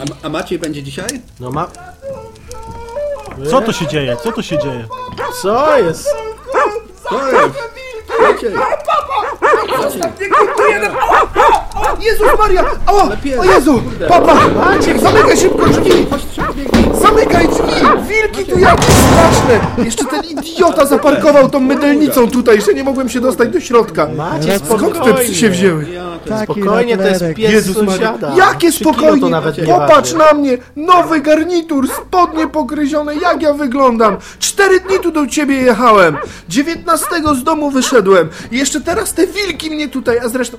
A, a Maciej będzie dzisiaj? No ma... Co tu się dzieje? Co tu się dzieje? Co jest? To jest! Maciej! Jezus Maria! O, pies, o Jezu! Papa! Maciek, Zamykaj Jakieś straszne! Jeszcze ten idiota zaparkował tą mydelnicą tutaj, że nie mogłem się dostać do środka. Maciek, Skąd te spokojnie. psy się wzięły? Taki Spokojnie, to jest pies Jezus Maria. sąsiada. Jakie Trzy kilo spokojnie! to nawet nie Popatrz waży. na mnie! Nowy garnitur, spodnie pokryzione, jak ja wyglądam! Cztery dni tu do ciebie jechałem! 19 z domu wyszedłem! I jeszcze teraz te wilki mnie tutaj, a zresztą...